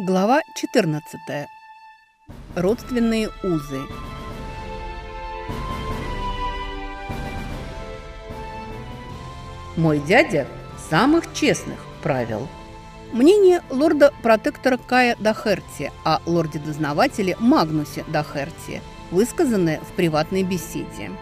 Глава 14. Родственные узы. Мой дядя самых честных правил. Мнение лорда-протектора Кая Дахерти о лорде-дознавателе Магнусе Дахерти, высказанное в приватной беседе.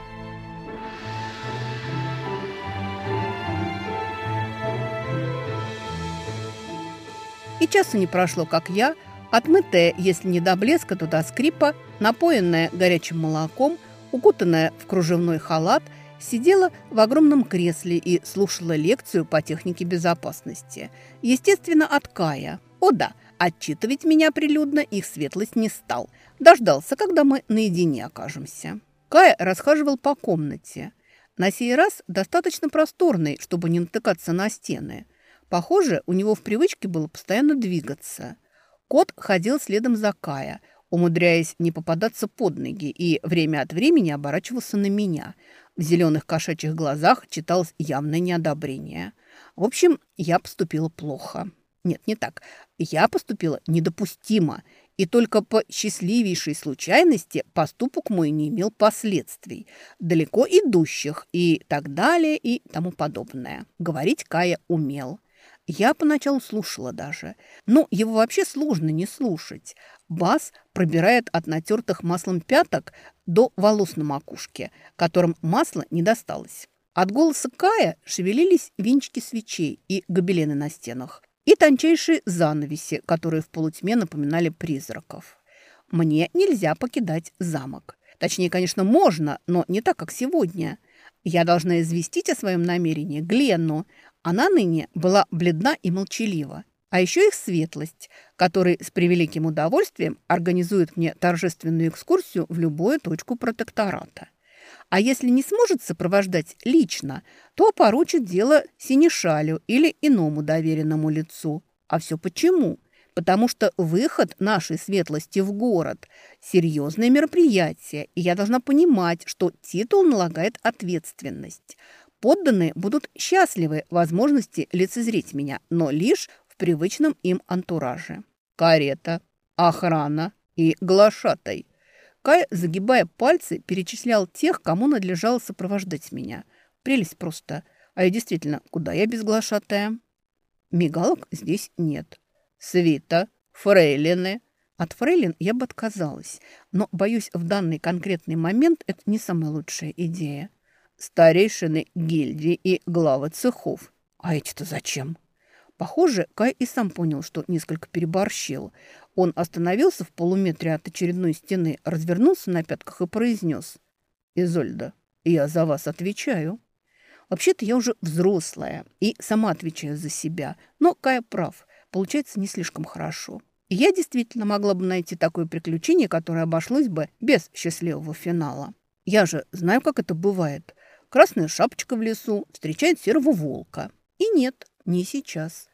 Часу не прошло, как я, отмытая, если не до блеска, то до скрипа, напоенная горячим молоком, укутанная в кружевной халат, сидела в огромном кресле и слушала лекцию по технике безопасности. Естественно, от Кая. О да, отчитывать меня прилюдно их светлость не стал. Дождался, когда мы наедине окажемся. Кая расхаживал по комнате. На сей раз достаточно просторный, чтобы не натыкаться на стены – Похоже, у него в привычке было постоянно двигаться. Кот ходил следом за Кая, умудряясь не попадаться под ноги, и время от времени оборачивался на меня. В зеленых кошачьих глазах читалось явное неодобрение. В общем, я поступила плохо. Нет, не так. Я поступила недопустимо. И только по счастливейшей случайности поступок мой не имел последствий, далеко идущих и так далее и тому подобное. Говорить Кая умел. Я поначалу слушала даже. Но его вообще сложно не слушать. Бас пробирает от натертых маслом пяток до волос на макушке, которым масло не досталось. От голоса Кая шевелились венчики свечей и гобелены на стенах, и тончайшие занавеси, которые в полутьме напоминали призраков. Мне нельзя покидать замок. Точнее, конечно, можно, но не так, как сегодня. Я должна известить о своем намерении Гленну, она ныне была бледна и молчалива. А еще их светлость, который с превеликим удовольствием организует мне торжественную экскурсию в любую точку протектората. А если не сможет сопровождать лично, то поручит дело синешалю или иному доверенному лицу. А все почему? Потому что выход нашей светлости в город – серьезное мероприятие, и я должна понимать, что титул налагает ответственность – Подданные будут счастливы возможности лицезреть меня, но лишь в привычном им антураже. Карета, охрана и глашатай. Кай, загибая пальцы, перечислял тех, кому надлежало сопровождать меня. Прелесть просто. А я действительно, куда я без глашатая? Мигалок здесь нет. Свита, фрейлины. От фрейлин я бы отказалась, но, боюсь, в данный конкретный момент это не самая лучшая идея старейшины гильдии и главы цехов. А эти-то зачем? Похоже, Кай и сам понял, что несколько переборщил. Он остановился в полуметре от очередной стены, развернулся на пятках и произнес. «Изольда, я за вас отвечаю». Вообще-то я уже взрослая и сама отвечаю за себя. Но Кая прав. Получается не слишком хорошо. И я действительно могла бы найти такое приключение, которое обошлось бы без счастливого финала. Я же знаю, как это бывает. Красная шапочка в лесу встречает серого волка. И нет, не сейчас.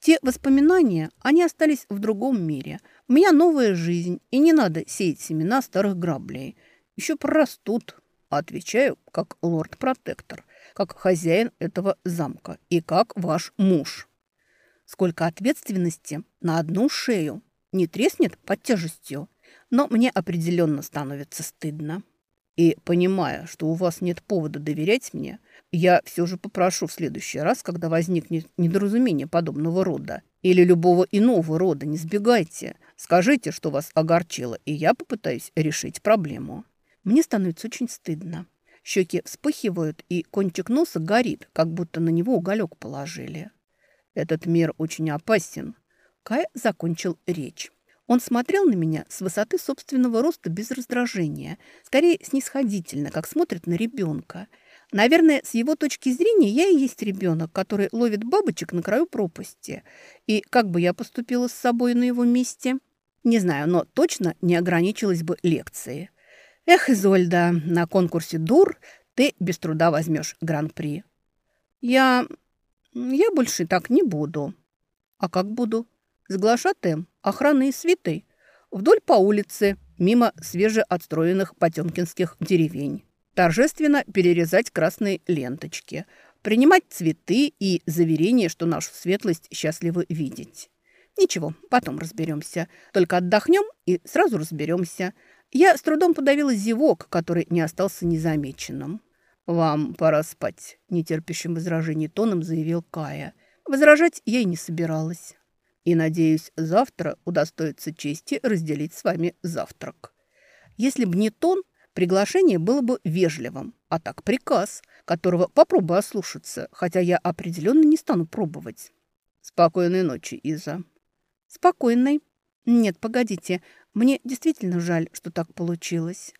Те воспоминания, они остались в другом мире. У меня новая жизнь, и не надо сеять семена старых граблей. Еще прорастут. Отвечаю, как лорд-протектор, как хозяин этого замка и как ваш муж. Сколько ответственности на одну шею. Не треснет под тяжестью, но мне определенно становится стыдно. И понимая, что у вас нет повода доверять мне, я все же попрошу в следующий раз, когда возникнет недоразумение подобного рода или любого иного рода, не сбегайте. Скажите, что вас огорчило, и я попытаюсь решить проблему. Мне становится очень стыдно. Щеки вспыхивают, и кончик носа горит, как будто на него уголек положили. Этот мир очень опасен. Кай закончил речь. Он смотрел на меня с высоты собственного роста без раздражения, скорее снисходительно, как смотрит на ребенка. Наверное, с его точки зрения я и есть ребенок, который ловит бабочек на краю пропасти. И как бы я поступила с собой на его месте? Не знаю, но точно не ограничилась бы лекцией. Эх, Изольда, на конкурсе ДУР ты без труда возьмешь гран-при. Я... я больше так не буду. А как буду? С глашатаем, охраной и свитой. Вдоль по улице, мимо свежеотстроенных потемкинских деревень. Торжественно перерезать красные ленточки. Принимать цветы и заверение, что нашу светлость счастливы видеть. Ничего, потом разберемся. Только отдохнем и сразу разберемся. Я с трудом подавила зевок, который не остался незамеченным. «Вам пора спать», – нетерпящим возражений тоном заявил Кая. Возражать я и не собиралась. И, надеюсь, завтра удостоится чести разделить с вами завтрак. Если бы не тон, приглашение было бы вежливым, а так приказ, которого попробуй ослушаться, хотя я определенно не стану пробовать. Спокойной ночи, Иза. Спокойной. Нет, погодите, мне действительно жаль, что так получилось.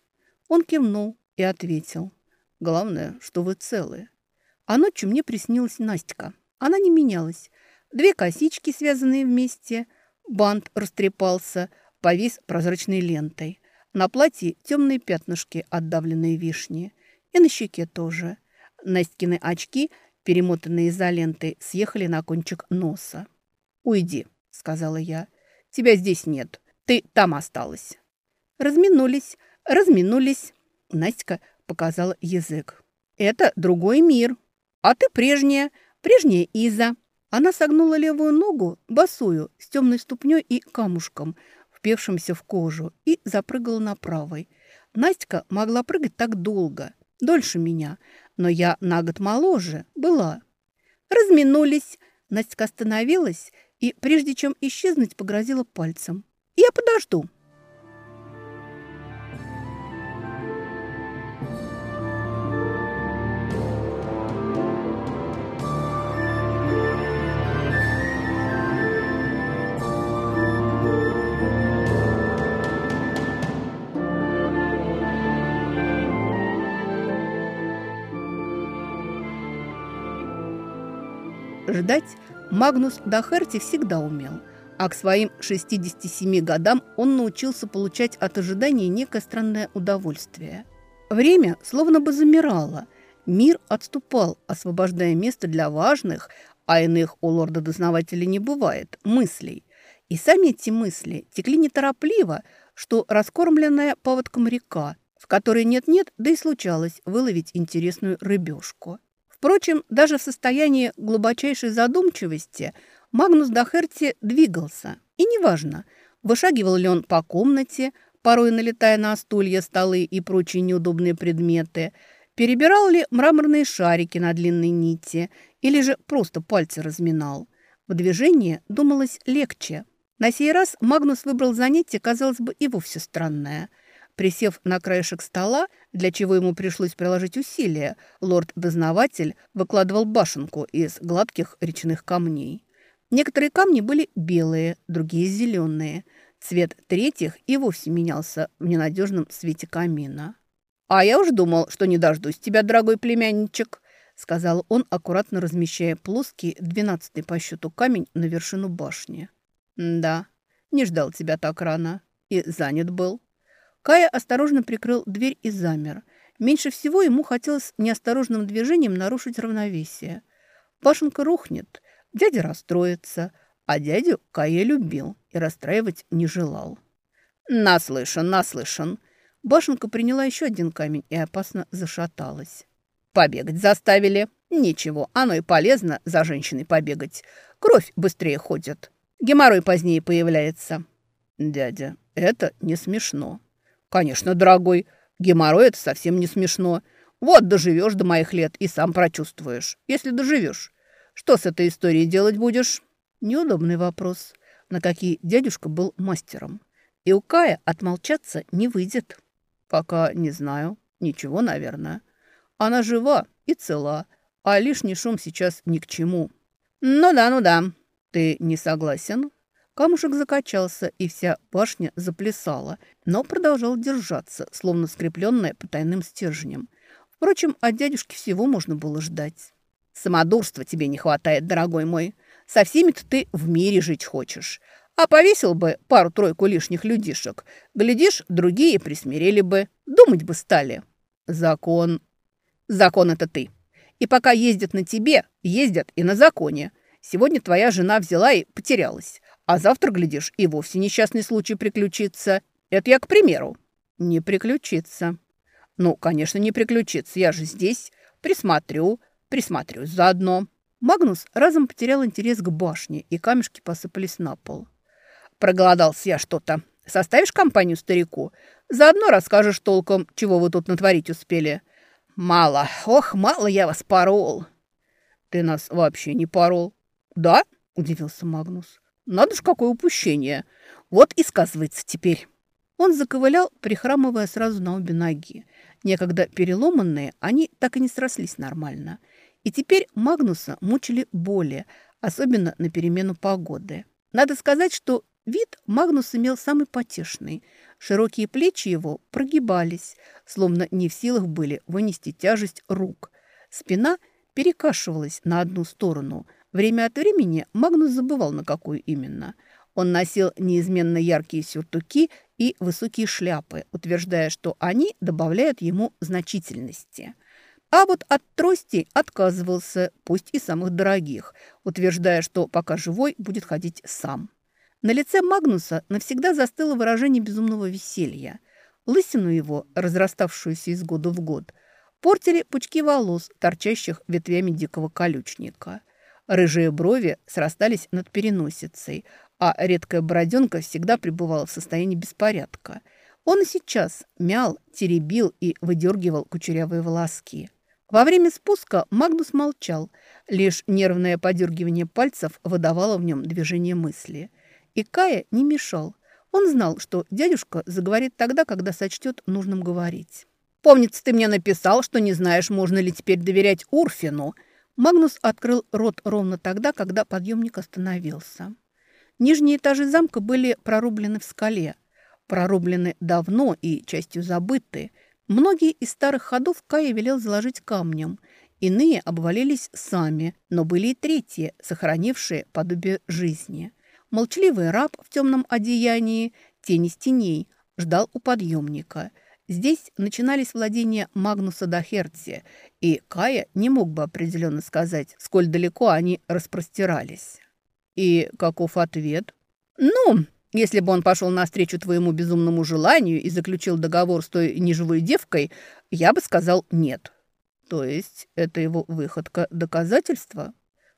Он кивнул и ответил. Главное, что вы целы. А ночью мне приснилась Настя. Она не менялась. Две косички, связанные вместе. Бант растрепался, повис прозрачной лентой. На платье темные пятнышки, отдавленные вишни. И на щеке тоже. Настькины очки, перемотанные изолентой, съехали на кончик носа. «Уйди», — сказала я. «Тебя здесь нет. Ты там осталась». Разминулись, разминулись. Настя показала язык. «Это другой мир. А ты прежняя, прежняя Иза». Она согнула левую ногу, босую, с темной ступней и камушком, впевшимся в кожу, и запрыгала на правой. Настя могла прыгать так долго, дольше меня, но я на год моложе была. Разминулись. Настя остановилась и, прежде чем исчезнуть, погрозила пальцем. «Я подожду». Ждать Магнус Дахерти всегда умел, а к своим 67 годам он научился получать от ожидания некое странное удовольствие. Время словно бы замирало, мир отступал, освобождая место для важных, а иных у лорда-дознавателя не бывает, мыслей. И сами эти мысли текли неторопливо, что раскормленная поводком река, в которой нет-нет, да и случалось выловить интересную рыбешку. Впрочем, даже в состоянии глубочайшей задумчивости Магнус Дахерти двигался. И неважно, вышагивал ли он по комнате, порой налетая на стулья, столы и прочие неудобные предметы, перебирал ли мраморные шарики на длинной нити или же просто пальцы разминал. В движении думалось легче. На сей раз Магнус выбрал занятие, казалось бы, и вовсе странное – Присев на краешек стола, для чего ему пришлось приложить усилия, лорд-дознаватель выкладывал башенку из гладких речных камней. Некоторые камни были белые, другие зеленые. Цвет третьих и вовсе менялся в ненадежном свете камина. «А я уж думал, что не дождусь тебя, дорогой племянничек», сказал он, аккуратно размещая плоский, двенадцатый по счету камень на вершину башни. «Да, не ждал тебя так рано. И занят был». Кая осторожно прикрыл дверь и замер. Меньше всего ему хотелось неосторожным движением нарушить равновесие. Башенка рухнет, дядя расстроится, а дядю Кая любил и расстраивать не желал. «Наслышан, наслышан!» Башенка приняла еще один камень и опасно зашаталась. «Побегать заставили. Ничего, оно и полезно за женщиной побегать. Кровь быстрее ходит. Геморрой позднее появляется». «Дядя, это не смешно», «Конечно, дорогой. Геморрой – это совсем не смешно. Вот доживешь до моих лет и сам прочувствуешь, если доживешь. Что с этой историей делать будешь?» Неудобный вопрос, на какие дядюшка был мастером. И у Кая отмолчаться не выйдет. «Пока не знаю. Ничего, наверное. Она жива и цела, а лишний шум сейчас ни к чему». «Ну да, ну да. Ты не согласен?» Камушек закачался, и вся башня заплясала, но продолжал держаться, словно скрепленная потайным стержнем. Впрочем, от дядюшки всего можно было ждать. «Самодурства тебе не хватает, дорогой мой. Со всеми-то ты в мире жить хочешь. А повесил бы пару-тройку лишних людишек. Глядишь, другие присмирели бы, думать бы стали. Закон. Закон – это ты. И пока ездят на тебе, ездят и на законе. Сегодня твоя жена взяла и потерялась. А завтра, глядишь, и вовсе несчастный случай приключится. Это я к примеру. Не приключится. Ну, конечно, не приключится. Я же здесь. Присмотрю, присмотрюсь заодно. Магнус разом потерял интерес к башне, и камешки посыпались на пол. «Проголодался я что-то. Составишь компанию старику? Заодно расскажешь толком, чего вы тут натворить успели». «Мало. Ох, мало я вас порол». «Ты нас вообще не порол». «Да?» – удивился Магнус. «Надо ж, какое упущение. Вот и сказывается теперь». Он заковылял, прихрамывая сразу на обе ноги. Некогда переломанные, они так и не срослись нормально. И теперь Магнуса мучили боли, особенно на перемену погоды. Надо сказать, что вид Магнус имел самый потешный. Широкие плечи его прогибались, словно не в силах были вынести тяжесть рук. Спина перекашивалась на одну сторону. Время от времени Магнус забывал, на какую именно. Он носил неизменно яркие сюртуки и высокие шляпы, утверждая, что они добавляют ему значительности. А вот от тростей отказывался, пусть и самых дорогих, утверждая, что пока живой будет ходить сам. На лице Магнуса навсегда застыло выражение безумного веселья. Лысину его, разраставшуюся из года в год, портили пучки волос, торчащих ветвями дикого колючника. Рыжие брови срастались над переносицей, а редкая бороденка всегда пребывала в состоянии беспорядка. Он и сейчас мял, теребил и выдергивал кучерявые волоски. Во время спуска Магнус молчал, лишь нервное подергивание пальцев выдавало в нем движение мысли. И Кая не мешал. Он знал, что дядюшка заговорит тогда, когда сочтет нужным говорить. «Помнится, ты мне написал, что не знаешь, можно ли теперь доверять Урфину». Магнус открыл рот ровно тогда, когда подъемник остановился. Нижние этажи замка были прорублены в скале. Прорублены давно и частью забыты. Многие из старых ходов Кая велел заложить камнем. Иные обвалились сами, но были и третьи, сохранившие подобие жизни. Молчаливый раб в темном одеянии, тени стеней, ждал у подъемника. Здесь начинались владения Магнуса Дахерти, и Кая не мог бы определенно сказать, сколь далеко они распростирались. И каков ответ? Ну, если бы он пошел навстречу твоему безумному желанию и заключил договор с той неживой девкой, я бы сказал нет. То есть это его выходка доказательства?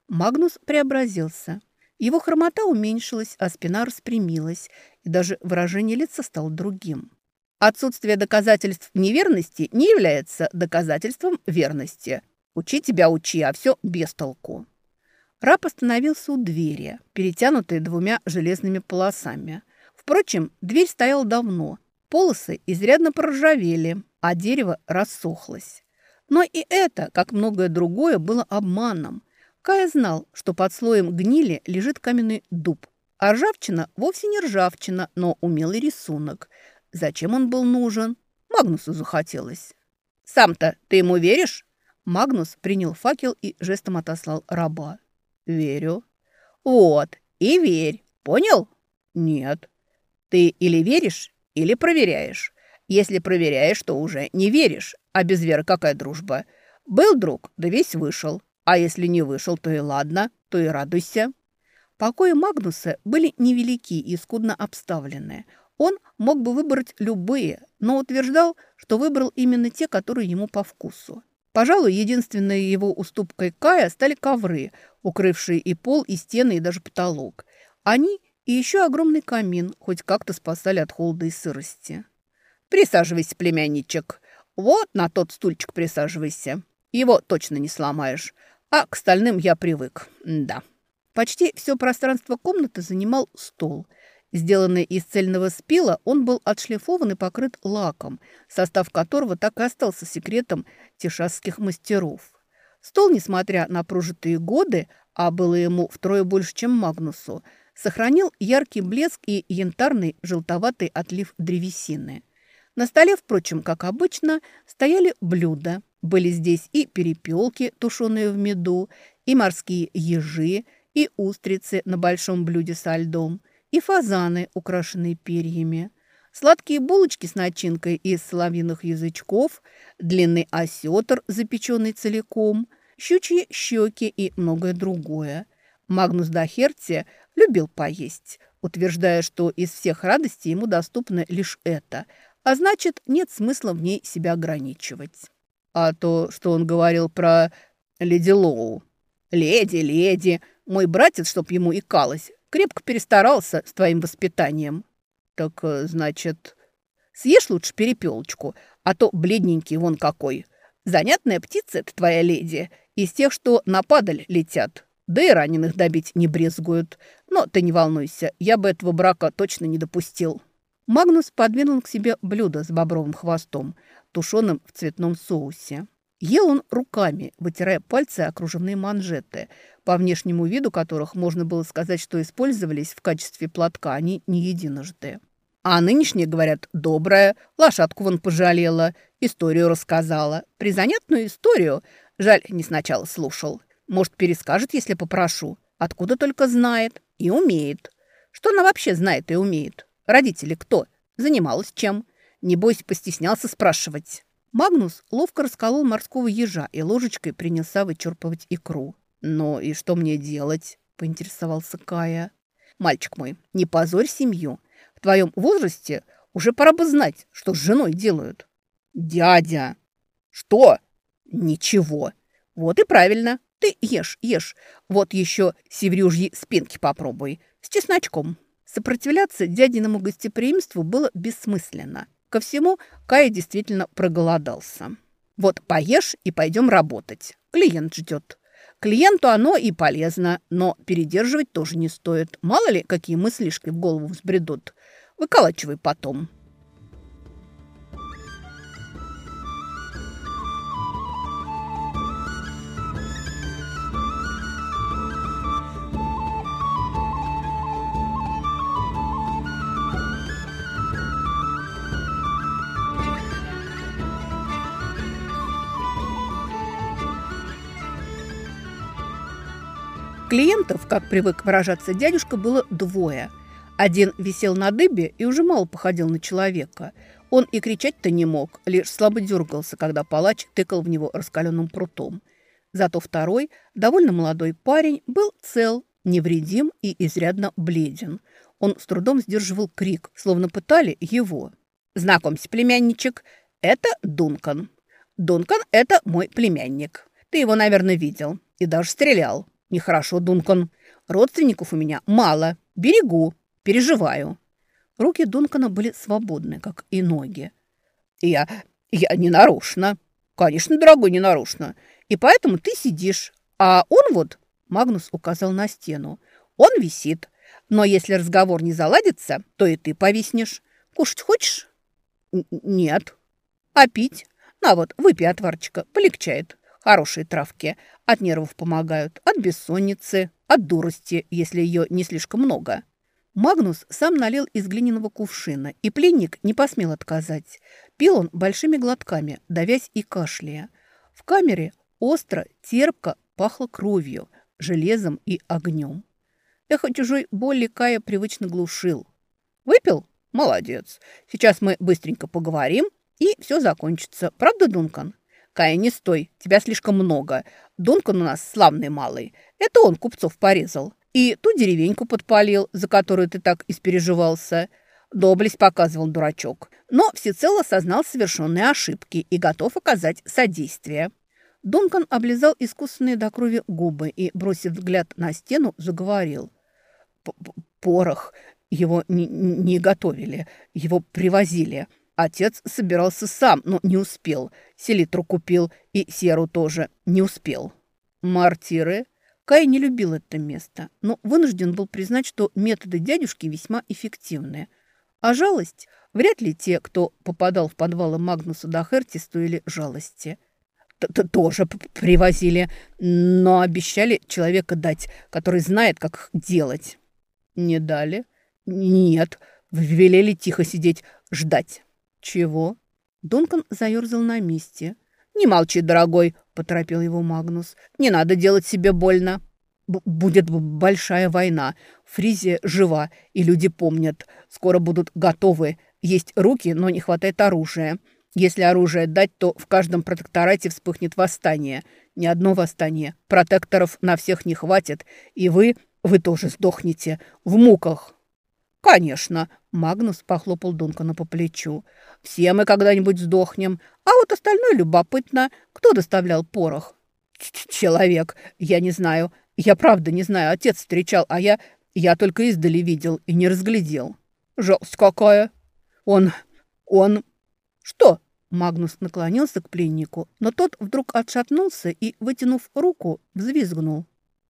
Магнус преобразился. Его хромота уменьшилась, а спина распрямилась, и даже выражение лица стало другим. Отсутствие доказательств неверности не является доказательством верности. Учи тебя учи, а все без толку. Раб остановился у двери, перетянутой двумя железными полосами. Впрочем, дверь стояла давно. Полосы изрядно проржавели, а дерево рассохлось. Но и это, как многое другое, было обманом. Кая знал, что под слоем гнили лежит каменный дуб. А ржавчина вовсе не ржавчина, но умелый рисунок. Зачем он был нужен? Магнусу захотелось. «Сам-то ты ему веришь?» Магнус принял факел и жестом отослал раба. «Верю». «Вот, и верь. Понял?» «Нет». «Ты или веришь, или проверяешь. Если проверяешь, то уже не веришь. А без веры какая дружба? Был друг, да весь вышел. А если не вышел, то и ладно, то и радуйся». Покои Магнуса были невелики и скудно обставлены. Он мог бы выбрать любые, но утверждал, что выбрал именно те, которые ему по вкусу. Пожалуй, единственной его уступкой Кая стали ковры, укрывшие и пол, и стены, и даже потолок. Они и еще огромный камин хоть как-то спасали от холода и сырости. «Присаживайся, племянничек. Вот на тот стульчик присаживайся. Его точно не сломаешь. А к остальным я привык. Да». Почти все пространство комнаты занимал стол – Сделанный из цельного спила, он был отшлифован и покрыт лаком, состав которого так и остался секретом тишасских мастеров. Стол, несмотря на прожитые годы, а было ему втрое больше, чем Магнусу, сохранил яркий блеск и янтарный желтоватый отлив древесины. На столе, впрочем, как обычно, стояли блюда. Были здесь и перепелки, тушеные в меду, и морские ежи, и устрицы на большом блюде со льдом – и фазаны, украшенные перьями, сладкие булочки с начинкой из соловьиных язычков, длинный осетр, запеченный целиком, щучьи щеки и многое другое. Магнус Дахерти любил поесть, утверждая, что из всех радостей ему доступно лишь это, а значит, нет смысла в ней себя ограничивать. А то, что он говорил про Леди Лоу, «Леди, леди, мой братец, чтоб ему икалось, крепко перестарался с твоим воспитанием». «Так, э, значит, съешь лучше перепелочку, а то бледненький вон какой. Занятная птица это твоя леди, из тех, что на падаль летят, да и раненых добить не брезгуют. Но ты не волнуйся, я бы этого брака точно не допустил». Магнус подвинул к себе блюдо с бобровым хвостом, тушеным в цветном соусе. Ел он руками, вытирая пальцы о манжеты, по внешнему виду которых можно было сказать, что использовались в качестве платка они не единожды. А нынешняя, говорят, добрая, лошадку вон пожалела, историю рассказала. Призанятную историю, жаль, не сначала слушал. Может, перескажет, если попрошу. Откуда только знает и умеет. Что она вообще знает и умеет? Родители кто? Занималась чем? Небось, постеснялся спрашивать. Магнус ловко расколол морского ежа и ложечкой принялся вычерпывать икру. «Ну и что мне делать?» – поинтересовался Кая. «Мальчик мой, не позорь семью. В твоем возрасте уже пора бы знать, что с женой делают». «Дядя!» «Что?» «Ничего. Вот и правильно. Ты ешь, ешь. Вот еще севрюжьи спинки попробуй. С чесночком». Сопротивляться дядиному гостеприимству было бессмысленно. Ко всему, Кая действительно проголодался. Вот поешь и пойдем работать. Клиент ждет. Клиенту оно и полезно, но передерживать тоже не стоит. Мало ли, какие мыслишки в голову взбредут. Выколачивай потом. Клиентов, как привык выражаться дядюшка, было двое. Один висел на дыбе и уже мало походил на человека. Он и кричать-то не мог, лишь слабо дергался, когда палач тыкал в него раскаленным прутом. Зато второй, довольно молодой парень, был цел, невредим и изрядно бледен. Он с трудом сдерживал крик, словно пытали его. «Знакомься, племянничек, это Дункан. Дункан – это мой племянник. Ты его, наверное, видел и даже стрелял. Нехорошо, Дункан. Родственников у меня мало. Берегу. Переживаю. Руки Дункана были свободны, как и ноги. Я... я не нарочно. Конечно, дорогой, не нарочно. И поэтому ты сидишь. А он вот... Магнус указал на стену. Он висит. Но если разговор не заладится, то и ты повиснешь. Кушать хочешь? Нет. А пить? На вот, выпей отварчика, полегчает. Хорошие травки. От нервов помогают, от бессонницы, от дурости, если ее не слишком много. Магнус сам налил из глиняного кувшина, и пленник не посмел отказать. Пил он большими глотками, давясь и кашляя. В камере остро, терпко пахло кровью, железом и огнем. Эхо чужой боли Кая привычно глушил. «Выпил? Молодец. Сейчас мы быстренько поговорим, и все закончится. Правда, Дункан?» «Кая, не стой, тебя слишком много. Дункан у нас славный малый. Это он купцов порезал. И ту деревеньку подпалил, за которую ты так испереживался. Доблесть показывал дурачок. Но всецело осознал совершенные ошибки и готов оказать содействие». Дункан облизал искусственные до крови губы и, бросив взгляд на стену, заговорил. «Порох. Его не, не готовили, его привозили». Отец собирался сам, но не успел. Селитру купил и серу тоже не успел. Мартиры. Кай не любил это место, но вынужден был признать, что методы дядюшки весьма эффективны. А жалость? Вряд ли те, кто попадал в подвалы Магнуса Дахерти, стоили жалости. Т -т Тоже привозили, но обещали человека дать, который знает, как их делать. Не дали? Нет, велели тихо сидеть, ждать. «Чего?» Дункан заерзал на месте. «Не молчи, дорогой», — поторопил его Магнус. «Не надо делать себе больно». Б «Будет большая война. Фризия жива, и люди помнят. Скоро будут готовы. Есть руки, но не хватает оружия. Если оружие дать, то в каждом протекторате вспыхнет восстание. Ни одно восстание. Протекторов на всех не хватит. И вы, вы тоже сдохнете. В муках». «Конечно», — Магнус похлопал Дункана по плечу. «Все мы когда-нибудь сдохнем. А вот остальное любопытно. Кто доставлял порох?» человек. Я не знаю. Я правда не знаю. Отец встречал, а я... Я только издали видел и не разглядел. Жалость какая. Он... Он... Что? Магнус наклонился к пленнику, но тот вдруг отшатнулся и, вытянув руку, взвизгнул.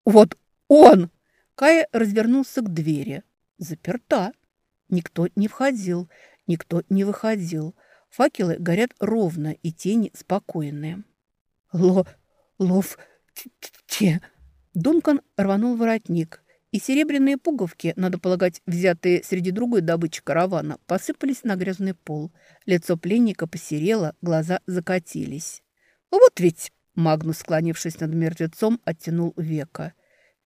«Вот он!» Кая развернулся к двери. Заперта. Никто не входил, никто не выходил. Факелы горят ровно, и тени спокойные. «Ло... лов... те...» Дункан рванул воротник, и серебряные пуговки, надо полагать, взятые среди другой добычи каравана, посыпались на грязный пол. Лицо пленника посерело, глаза закатились. «Вот ведь!» – Магнус, склонившись над мертвецом, оттянул века.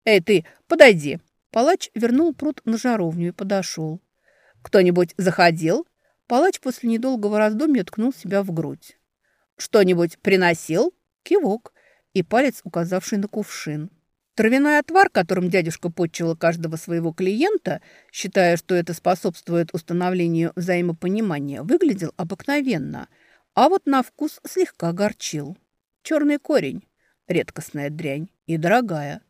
«Эй, ты, подойди!» Палач вернул пруд на жаровню и подошел. «Кто-нибудь заходил?» Палач после недолгого раздумья ткнул себя в грудь. «Что-нибудь приносил?» Кивок и палец, указавший на кувшин. Травяной отвар, которым дядюшка подчила каждого своего клиента, считая, что это способствует установлению взаимопонимания, выглядел обыкновенно, а вот на вкус слегка горчил. Черный корень, редкостная дрянь и дорогая.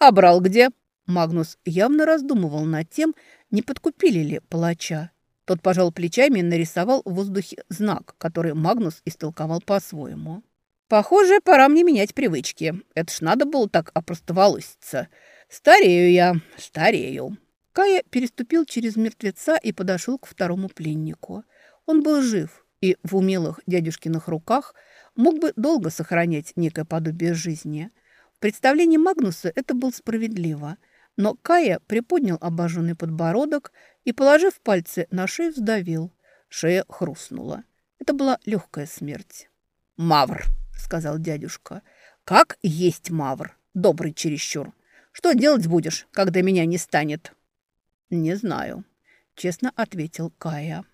«А брал где?» Магнус явно раздумывал над тем, не подкупили ли палача. Тот пожал плечами и нарисовал в воздухе знак, который Магнус истолковал по-своему. Похоже, пора мне менять привычки. Это ж надо было так опростоволоситься. Старею я, старею. Кая переступил через мертвеца и подошел к второму пленнику. Он был жив и в умелых дядюшкиных руках мог бы долго сохранять некое подобие жизни. В представлении Магнуса это было справедливо. Но Кая приподнял обожженный подбородок и, положив пальцы на шею, сдавил. Шея хрустнула. Это была легкая смерть. «Мавр!» сказал дядюшка. «Как есть мавр, добрый чересчур. Что делать будешь, когда меня не станет?» «Не знаю», — честно ответил Кая.